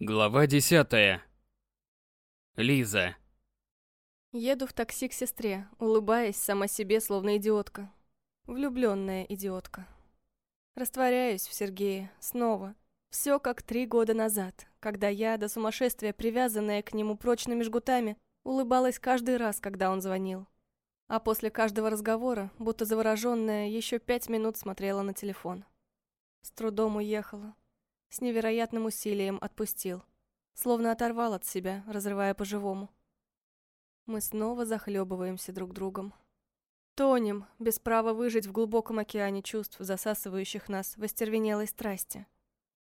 Глава десятая. Лиза. Еду в такси к сестре, улыбаясь сама себе, словно идиотка. Влюбленная идиотка. Растворяюсь в Сергее снова. Все как три года назад, когда я, до сумасшествия привязанная к нему прочными жгутами, улыбалась каждый раз, когда он звонил. А после каждого разговора, будто завороженная, еще пять минут смотрела на телефон. С трудом уехала. С невероятным усилием отпустил. Словно оторвал от себя, разрывая по-живому. Мы снова захлебываемся друг другом. Тонем, без права выжить в глубоком океане чувств, засасывающих нас в остервенелой страсти.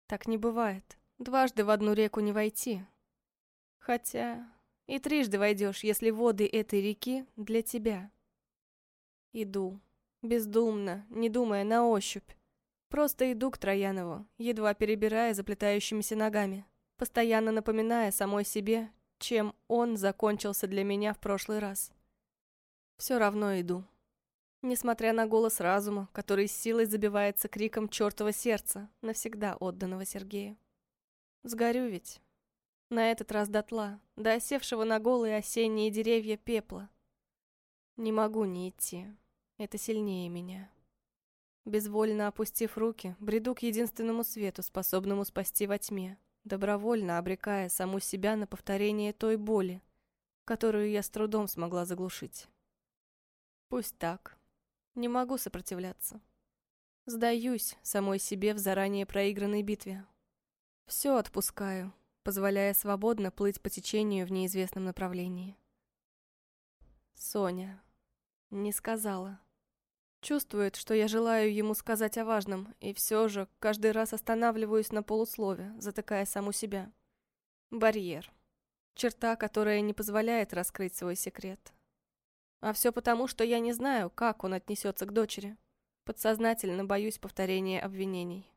Так не бывает. Дважды в одну реку не войти. Хотя и трижды войдешь, если воды этой реки для тебя. Иду. Бездумно, не думая, на ощупь. Просто иду к Троянову, едва перебирая заплетающимися ногами, постоянно напоминая самой себе, чем он закончился для меня в прошлый раз. Все равно иду. Несмотря на голос разума, который с силой забивается криком чертова сердца, навсегда отданного Сергею. Сгорю ведь. На этот раз дотла, до осевшего на голые осенние деревья пепла. Не могу не идти. Это сильнее меня. Безвольно опустив руки, бреду к единственному свету, способному спасти во тьме, добровольно обрекая саму себя на повторение той боли, которую я с трудом смогла заглушить. Пусть так, не могу сопротивляться. Сдаюсь самой себе в заранее проигранной битве. Все отпускаю, позволяя свободно плыть по течению в неизвестном направлении. Соня. Не сказала. Чувствует, что я желаю ему сказать о важном, и все же каждый раз останавливаюсь на полуслове, затыкая саму себя. Барьер. Черта, которая не позволяет раскрыть свой секрет. А все потому, что я не знаю, как он отнесется к дочери. Подсознательно боюсь повторения обвинений.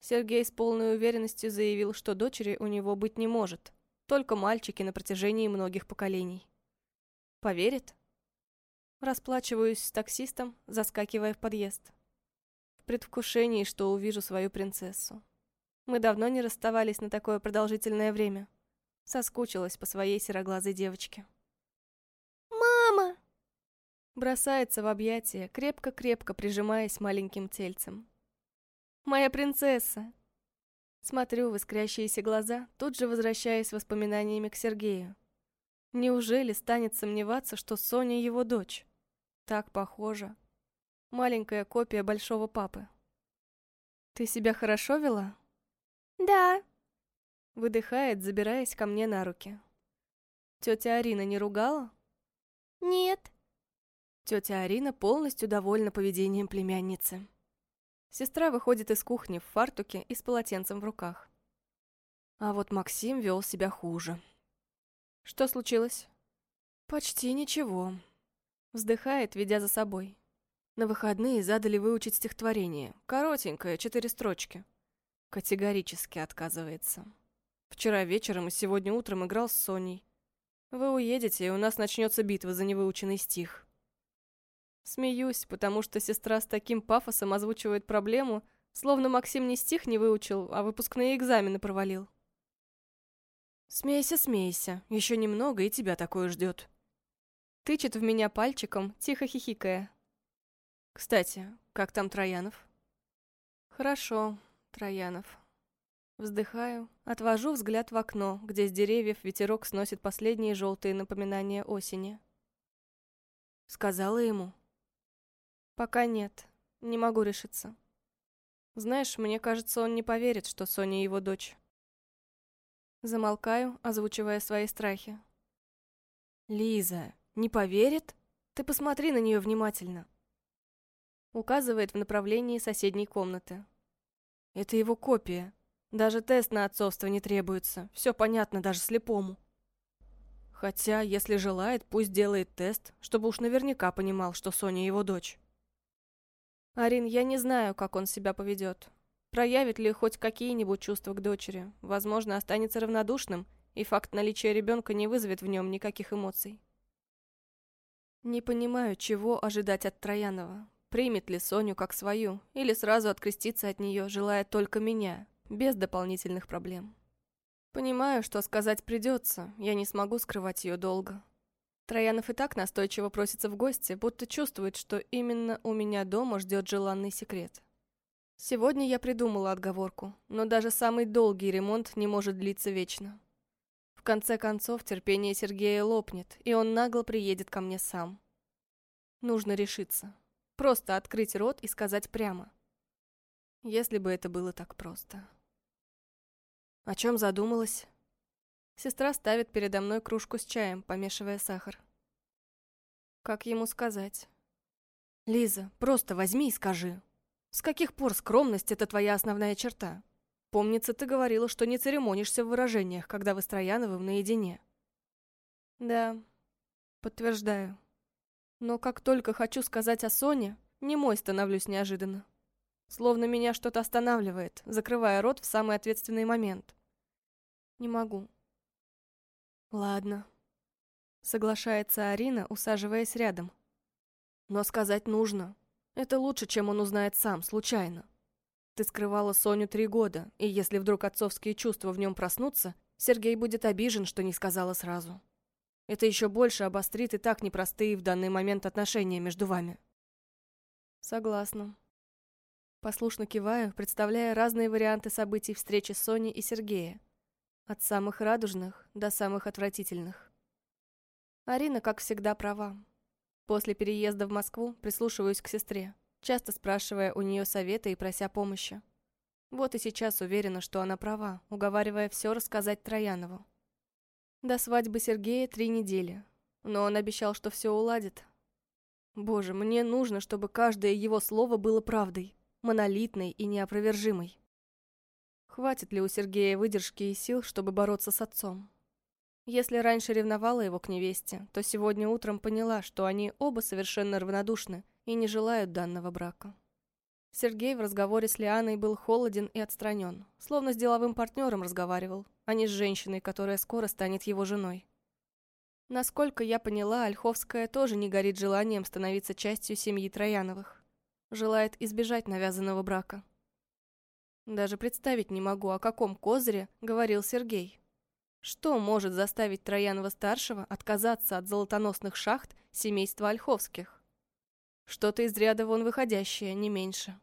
Сергей с полной уверенностью заявил, что дочери у него быть не может, только мальчики на протяжении многих поколений. Поверит? Расплачиваюсь с таксистом, заскакивая в подъезд. В предвкушении, что увижу свою принцессу. Мы давно не расставались на такое продолжительное время. Соскучилась по своей сероглазой девочке. Бросается в объятия, крепко-крепко прижимаясь маленьким тельцем. «Моя принцесса!» Смотрю в искрящиеся глаза, тут же возвращаясь воспоминаниями к Сергею. Неужели станет сомневаться, что Соня его дочь? Так похожа. Маленькая копия большого папы. «Ты себя хорошо вела?» «Да», — выдыхает, забираясь ко мне на руки. «Тетя Арина не ругала?» «Нет». Тетя Арина полностью довольна поведением племянницы. Сестра выходит из кухни в фартуке и с полотенцем в руках. А вот Максим вел себя хуже. Что случилось? Почти ничего. Вздыхает, ведя за собой. На выходные задали выучить стихотворение. Коротенькое, четыре строчки. Категорически отказывается. Вчера вечером и сегодня утром играл с Соней. Вы уедете, и у нас начнется битва за невыученный стих. Смеюсь, потому что сестра с таким пафосом озвучивает проблему, словно Максим не стих не выучил, а выпускные экзамены провалил. Смейся, смейся, еще немного, и тебя такое ждет. Тычет в меня пальчиком, тихо хихикая. Кстати, как там Троянов? Хорошо, Троянов. Вздыхаю, отвожу взгляд в окно, где с деревьев ветерок сносит последние желтые напоминания осени. Сказала ему. Пока нет. Не могу решиться. Знаешь, мне кажется, он не поверит, что Соня его дочь. Замолкаю, озвучивая свои страхи. Лиза, не поверит? Ты посмотри на нее внимательно. Указывает в направлении соседней комнаты. Это его копия. Даже тест на отцовство не требуется. Все понятно даже слепому. Хотя, если желает, пусть делает тест, чтобы уж наверняка понимал, что Соня его дочь. Арин, я не знаю, как он себя поведет. Проявит ли хоть какие-нибудь чувства к дочери. Возможно, останется равнодушным, и факт наличия ребенка не вызовет в нем никаких эмоций. Не понимаю, чего ожидать от Троянова. Примет ли Соню как свою, или сразу откреститься от нее, желая только меня, без дополнительных проблем. Понимаю, что сказать придется, я не смогу скрывать ее долго. Троянов и так настойчиво просится в гости, будто чувствует, что именно у меня дома ждет желанный секрет. Сегодня я придумала отговорку, но даже самый долгий ремонт не может длиться вечно. В конце концов, терпение Сергея лопнет, и он нагло приедет ко мне сам. Нужно решиться. Просто открыть рот и сказать прямо. Если бы это было так просто. О чем задумалась? Сестра ставит передо мной кружку с чаем, помешивая сахар. Как ему сказать? Лиза, просто возьми и скажи. С каких пор скромность — это твоя основная черта? Помнится, ты говорила, что не церемонишься в выражениях, когда вы с Трояновым наедине. Да, подтверждаю. Но как только хочу сказать о Соне, не мой становлюсь неожиданно. Словно меня что-то останавливает, закрывая рот в самый ответственный момент. Не могу. Ладно. Соглашается Арина, усаживаясь рядом. Но сказать нужно. Это лучше, чем он узнает сам, случайно. Ты скрывала Соню три года, и если вдруг отцовские чувства в нем проснутся, Сергей будет обижен, что не сказала сразу. Это еще больше обострит и так непростые в данный момент отношения между вами. Согласна. Послушно киваю, представляя разные варианты событий встречи Сони и Сергея. От самых радужных до самых отвратительных. Арина, как всегда, права. После переезда в Москву прислушиваюсь к сестре часто спрашивая у нее совета и прося помощи. Вот и сейчас уверена, что она права, уговаривая все рассказать Троянову. До свадьбы Сергея три недели, но он обещал, что все уладит. Боже, мне нужно, чтобы каждое его слово было правдой, монолитной и неопровержимой. Хватит ли у Сергея выдержки и сил, чтобы бороться с отцом? Если раньше ревновала его к невесте, то сегодня утром поняла, что они оба совершенно равнодушны и не желают данного брака. Сергей в разговоре с Лианой был холоден и отстранен, словно с деловым партнером разговаривал, а не с женщиной, которая скоро станет его женой. Насколько я поняла, Ольховская тоже не горит желанием становиться частью семьи Трояновых. Желает избежать навязанного брака. Даже представить не могу, о каком козыре говорил Сергей. Что может заставить Троянова-старшего отказаться от золотоносных шахт семейства Ольховских? Что-то из ряда вон выходящее, не меньше.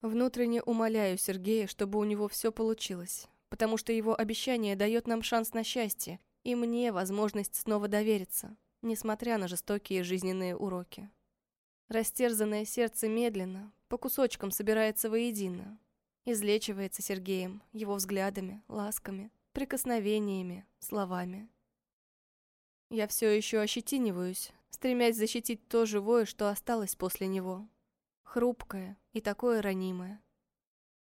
Внутренне умоляю Сергея, чтобы у него все получилось, потому что его обещание дает нам шанс на счастье и мне возможность снова довериться, несмотря на жестокие жизненные уроки. Растерзанное сердце медленно, по кусочкам собирается воедино, излечивается Сергеем, его взглядами, ласками, прикосновениями, словами. Я все еще ощетиниваюсь, стремясь защитить то живое, что осталось после него. Хрупкое и такое ранимое.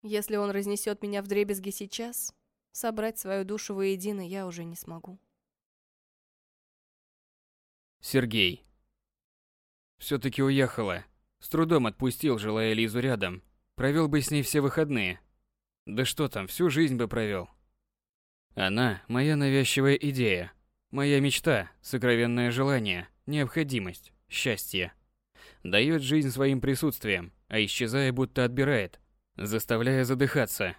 Если он разнесет меня в дребезги сейчас, собрать свою душу воедино я уже не смогу. Сергей. Все-таки уехала. С трудом отпустил, желая Лизу рядом. Провел бы с ней все выходные. Да что там, всю жизнь бы провел. Она – моя навязчивая идея. Моя мечта, сокровенное желание – необходимость, счастье. Дает жизнь своим присутствием, а исчезая будто отбирает, заставляя задыхаться.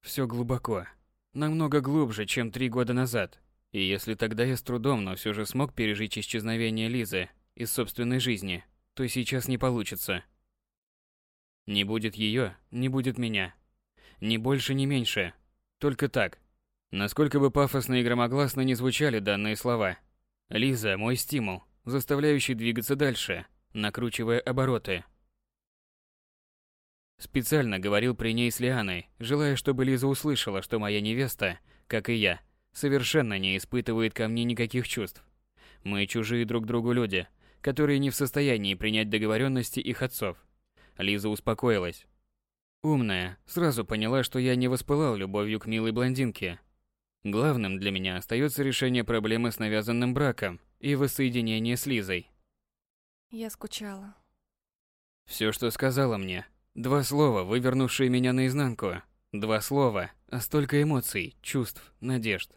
Все глубоко. Намного глубже, чем три года назад. И если тогда я с трудом, но все же смог пережить исчезновение Лизы из собственной жизни, то сейчас не получится. Не будет ее, не будет меня. Ни больше, ни меньше. Только так. Насколько бы пафосно и громогласно не звучали данные слова. Лиза – мой стимул заставляющий двигаться дальше, накручивая обороты. Специально говорил при ней с Лианой, желая, чтобы Лиза услышала, что моя невеста, как и я, совершенно не испытывает ко мне никаких чувств. Мы чужие друг другу люди, которые не в состоянии принять договоренности их отцов. Лиза успокоилась. Умная, сразу поняла, что я не воспылал любовью к милой блондинке. Главным для меня остается решение проблемы с навязанным браком и воссоединение с Лизой. Я скучала. Все, что сказала мне. Два слова, вывернувшие меня наизнанку. Два слова, а столько эмоций, чувств, надежд.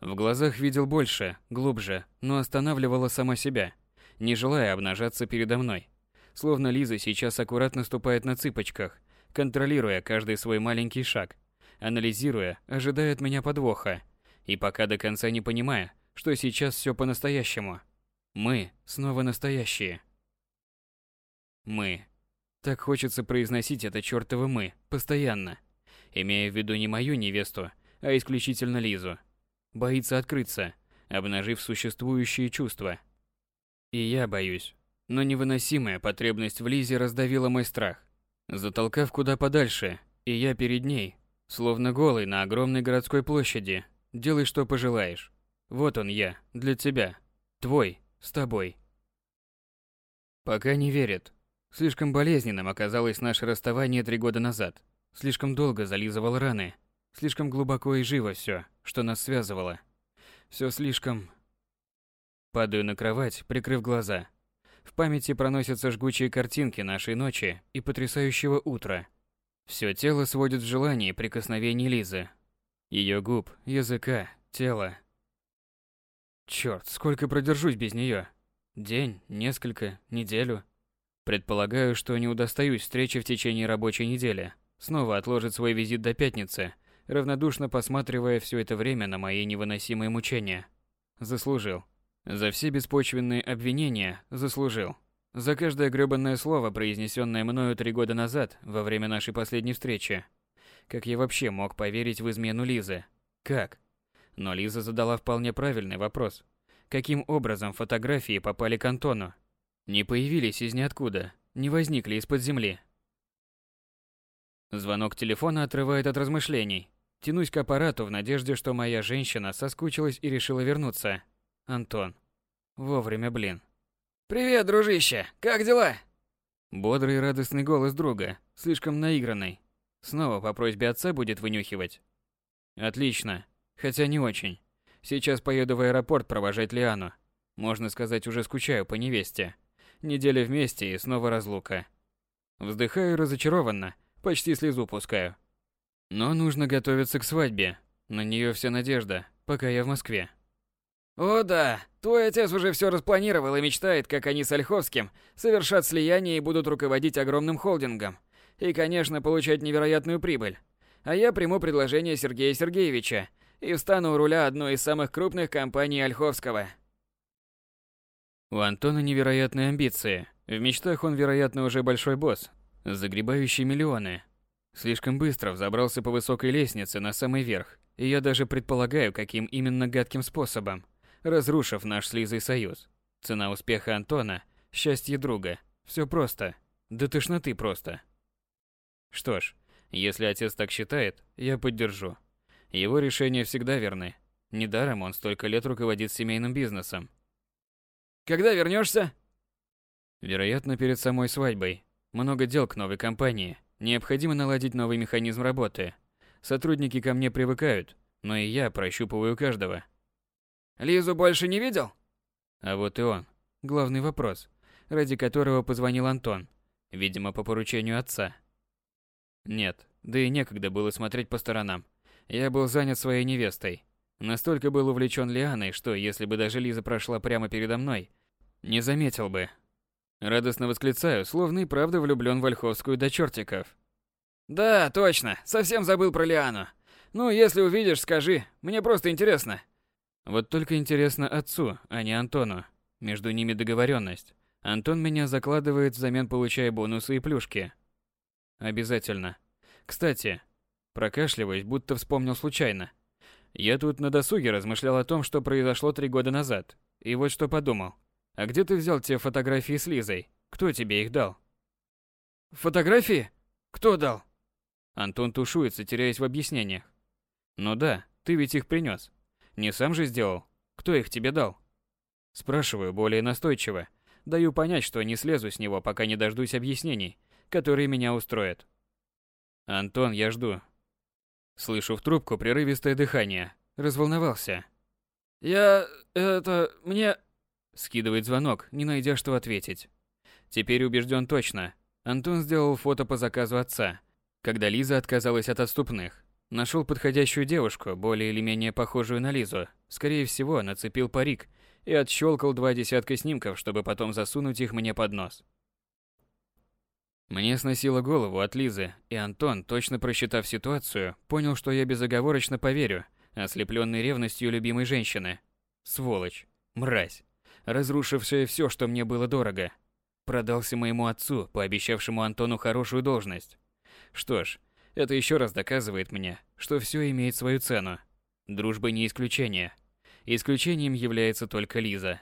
В глазах видел больше, глубже, но останавливала сама себя, не желая обнажаться передо мной. Словно Лиза сейчас аккуратно ступает на цыпочках, контролируя каждый свой маленький шаг, анализируя, ожидая от меня подвоха, и пока до конца не понимая, что сейчас все по-настоящему. Мы снова настоящие. Мы. Так хочется произносить это чёртово «мы» постоянно, имея в виду не мою невесту, а исключительно Лизу. Боится открыться, обнажив существующие чувства. И я боюсь. Но невыносимая потребность в Лизе раздавила мой страх, затолкав куда подальше, и я перед ней, словно голый на огромной городской площади. Делай, что пожелаешь. Вот он я, для тебя. Твой, с тобой. Пока не верит. Слишком болезненным оказалось наше расставание три года назад. Слишком долго зализывал раны. Слишком глубоко и живо все, что нас связывало. Все слишком... Падаю на кровать, прикрыв глаза. В памяти проносятся жгучие картинки нашей ночи и потрясающего утра. Все тело сводит в желании прикосновений Лизы. Ее губ, языка, тела. Черт, сколько продержусь без нее? День, несколько, неделю. Предполагаю, что не удостаюсь встречи в течение рабочей недели. Снова отложит свой визит до пятницы, равнодушно посматривая все это время на мои невыносимые мучения. Заслужил. За все беспочвенные обвинения заслужил. За каждое грёбанное слово, произнесенное мною три года назад, во время нашей последней встречи. Как я вообще мог поверить в измену Лизы? Как? Но Лиза задала вполне правильный вопрос. Каким образом фотографии попали к Антону? Не появились из ниоткуда, не возникли из-под земли. Звонок телефона отрывает от размышлений. Тянусь к аппарату в надежде, что моя женщина соскучилась и решила вернуться. Антон. Вовремя, блин. «Привет, дружище! Как дела?» Бодрый и радостный голос друга, слишком наигранный. Снова по просьбе отца будет вынюхивать. Отлично, хотя не очень. Сейчас поеду в аэропорт провожать Лиану. Можно сказать, уже скучаю по невесте. Неделя вместе и снова разлука. Вздыхаю разочарованно, почти слезу пускаю. Но нужно готовиться к свадьбе. На нее вся надежда, пока я в Москве. О да, твой отец уже все распланировал и мечтает, как они с Ольховским совершат слияние и будут руководить огромным холдингом. И, конечно, получать невероятную прибыль. А я приму предложение Сергея Сергеевича и встану у руля одной из самых крупных компаний Ольховского. У Антона невероятные амбиции. В мечтах он, вероятно, уже большой босс, загребающий миллионы. Слишком быстро взобрался по высокой лестнице на самый верх, и я даже предполагаю, каким именно гадким способом, разрушив наш с союз. Цена успеха Антона – счастье друга. Все просто. До тошноты просто. Что ж, если отец так считает, я поддержу. Его решения всегда верны. Недаром он столько лет руководит семейным бизнесом. Когда вернешься? Вероятно, перед самой свадьбой. Много дел к новой компании. Необходимо наладить новый механизм работы. Сотрудники ко мне привыкают, но и я прощупываю каждого. Лизу больше не видел? А вот и он. Главный вопрос, ради которого позвонил Антон. Видимо, по поручению отца. Нет, да и некогда было смотреть по сторонам. Я был занят своей невестой. Настолько был увлечен Лианой, что если бы даже Лиза прошла прямо передо мной, не заметил бы. Радостно восклицаю, словно и правда влюблен в Ольховскую до чертиков. Да, точно, совсем забыл про Лиану. Ну, если увидишь, скажи, мне просто интересно. Вот только интересно отцу, а не Антону. Между ними договоренность. Антон меня закладывает, взамен получая бонусы и плюшки. Обязательно. Кстати, прокашливаясь, будто вспомнил случайно. Я тут на досуге размышлял о том, что произошло три года назад. И вот что подумал. А где ты взял те фотографии с Лизой? Кто тебе их дал? Фотографии? Кто дал? Антон тушуется, теряясь в объяснениях. Ну да, ты ведь их принес. Не сам же сделал. Кто их тебе дал? Спрашиваю более настойчиво. Даю понять, что не слезу с него, пока не дождусь объяснений, которые меня устроят. Антон, я жду. Слышу в трубку прерывистое дыхание. Разволновался. Я... это... мне... Скидывает звонок, не найдя что ответить. Теперь убежден точно. Антон сделал фото по заказу отца, когда Лиза отказалась от отступных. Нашел подходящую девушку, более или менее похожую на Лизу. Скорее всего, нацепил парик и отщелкал два десятка снимков, чтобы потом засунуть их мне под нос. Мне сносило голову от Лизы, и Антон, точно просчитав ситуацию, понял, что я безоговорочно поверю, ослепленный ревностью любимой женщины. Сволочь, мразь, разрушившая все, что мне было дорого. Продался моему отцу, пообещавшему Антону хорошую должность. Что ж, это еще раз доказывает мне, что все имеет свою цену. Дружба не исключение. Исключением является только Лиза.